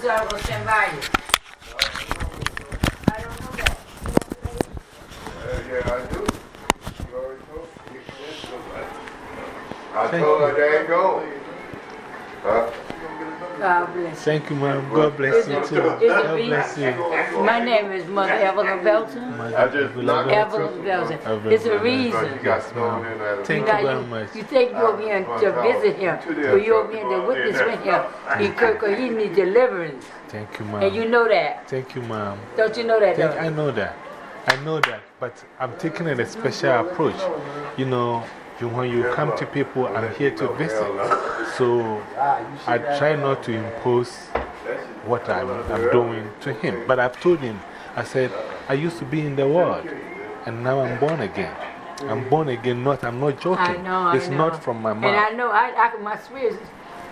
I don't know that. yeah, I do. You. I told her there you go. Huh? God bless. Thank you, ma'am. God bless you too. God bless you. My name is Mother Evelyn Belton. I Evelyn Belton. It's a reason. You got thrown in there. Thank you very much. You think you're over here to visit him, but you're over here to witness with him. Because he needs deliverance. Thank you, And ma'am. you know that. Thank you, ma'am. Don't you know that, Thank, though? I know that. I know that. But I'm taking it a special approach. You know, you, when you come to people, I'm here to visit. So I try not to impose what I'm, I'm doing to him. But I've told him, I said, I used to be in the world, and now I'm born again. I'm born again, not, I'm not joking. I know, It's not from my And I know, I, I can, my spirit, is-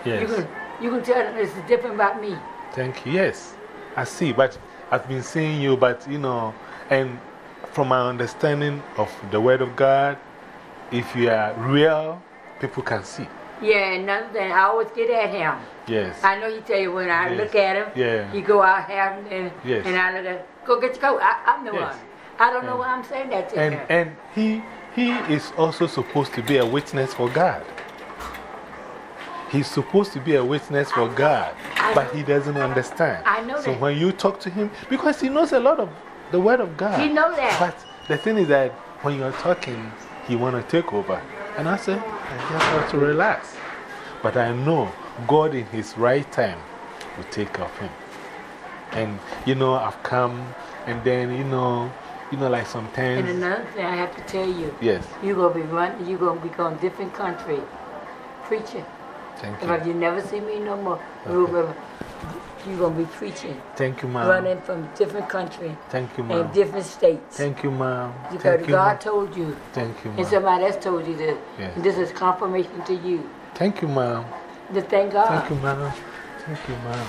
you, Yes. can, you can tell them it's different about me. Thank you. Yes, I see. But I've been seeing you, but you know, and from my understanding of the Word of God, if you are real, people can see. Yeah, and another thing, I always get at him. Yes. I know he tell you when I Yes. look at him, Yeah. he go out have and, Yes. and I look at, go get your coat. I, I'm the Yes. one. I don't know why I'm saying that to And, him. and he, he is also supposed to be a witness for God. He's supposed to be a witness for God, but he doesn't understand. I know So that. when you talk to him, because he knows a lot of the Word of God. He knows that. But the thing is that when you're talking, he want to take over. And I said, I just have to relax. But I know God in His right time will take care of him. And, you know, I've come, and then, you know, you know, like sometimes. And another thing I have to tell you, Yes, you're going to be running, you're going to be going different country preaching. Thank If you. you never see me no more, you're going to be preaching, Thank you, ma'am. running from different country Thank you, and ma'am. different states. Thank you, ma'am. Because Thank God ma'am. told you, Thank you, and somebody else told you this. Yes. And this is confirmation to you. Thank you, ma'am. Just thank God. Thank you, ma'am. Thank you, ma'am.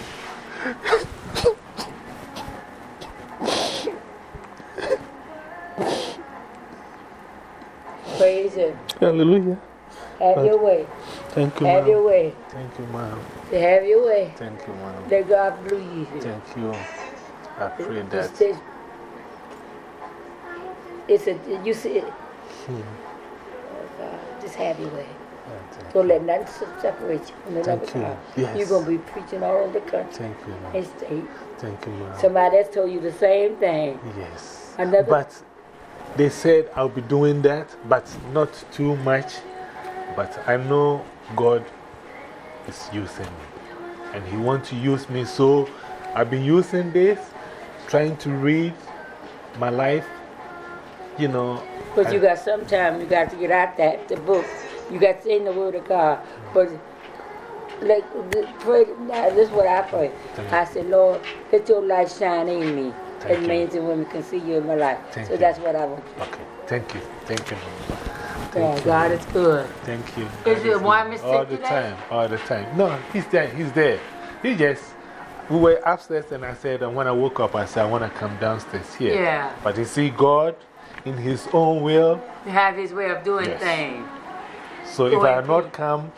Praise Him. Hallelujah. Have your way. Thank you, Have your way. Thank you, ma'am. Have your way. Thank you, ma'am. Let God bless you. Thank you. I pray Just that. say- It's a, you see it. Hmm. Oh God, just have your way. Thank Don't let nothing separate you from the love of Thank you. God. Yes. You're going to be preaching all over the country Thank you, ma'am. and state. Thank you, ma'am. Somebody else told you the same thing. Yes. Another- But they said I'll be doing that, but not too much. But I know God is using me. And He wants to use me. So I've been using this, trying to read my life, you know. But you got sometime, you got to get out that, the book. You got to say in the Word of God. But like, pray, this is what I pray. I said, Lord, let your light shine in me. Thank As men and women can see you in my life. Thank so you. that's what I want. Okay. Thank you. Thank you. God, Thank you. God is good. Thank you. Is good. one mistake All the today? time. All the time. No, he's there. He's there. He just, we were upstairs and I said, and when I woke up, I said, I want to come downstairs here. Yeah. But you see, God, in His own will, To have His way of doing Yes. things. so if I had not come,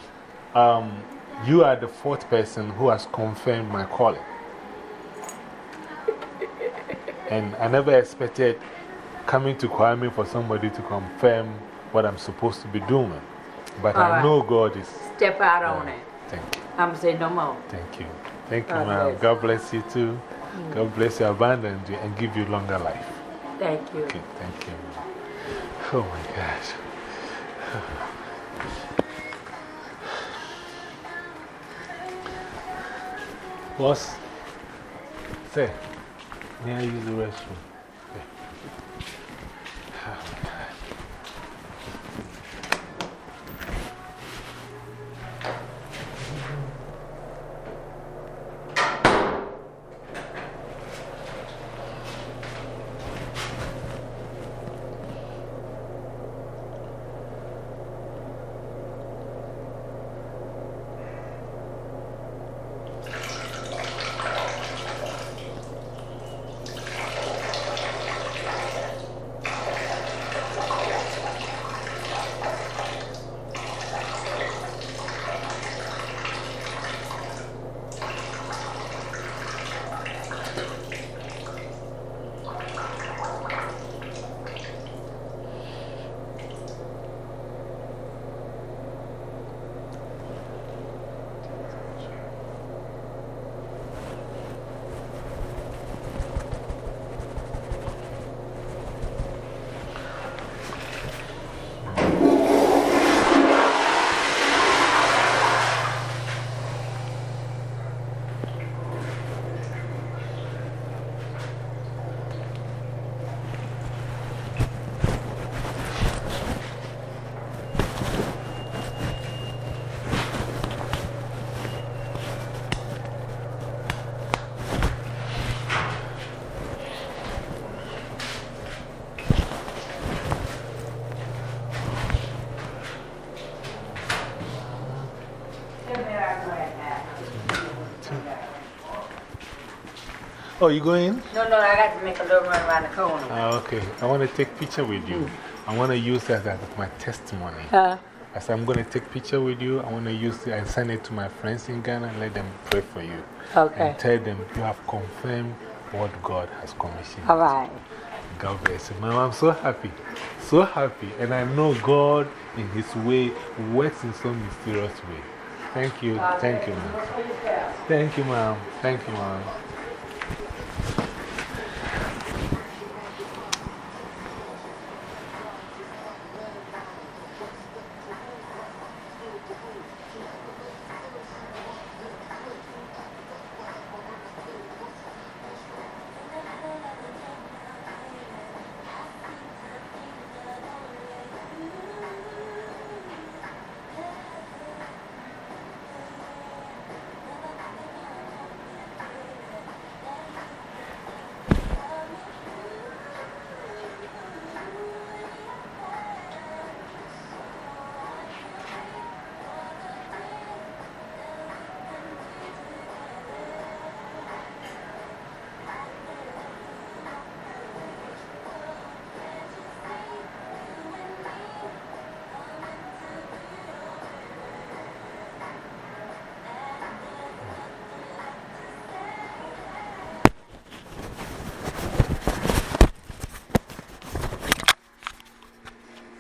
um, you are the fourth person who has confirmed my calling. and I never expected coming to Kwame for somebody to confirm what I'm supposed to be doing. But All I right. know God is. Step out on it. Thank you. I'm going to say no more. Thank you. Thank you, God ma'am. bless. God bless you too. Mm. God bless you abundantly and give you longer life. Thank you. Okay, thank you. Oh my gosh. Boss, say, may I use the restroom? Okay. Oh my God. You going? No, no, I got to make a little run around the corner. Ah, okay. I want to take picture with you. I want to use that as my testimony. Huh? As I'm going to take picture with you, I want to use it and send it to my friends in Ghana and let them pray for you. Okay. And tell them you have confirmed what God has commissioned. All right. God bless you. Mom, I'm so happy. So happy. And I know God, in His way, works in some mysterious way. Thank you. Thank you, ma'am. Thank you, ma'am. Thank you, ma'am.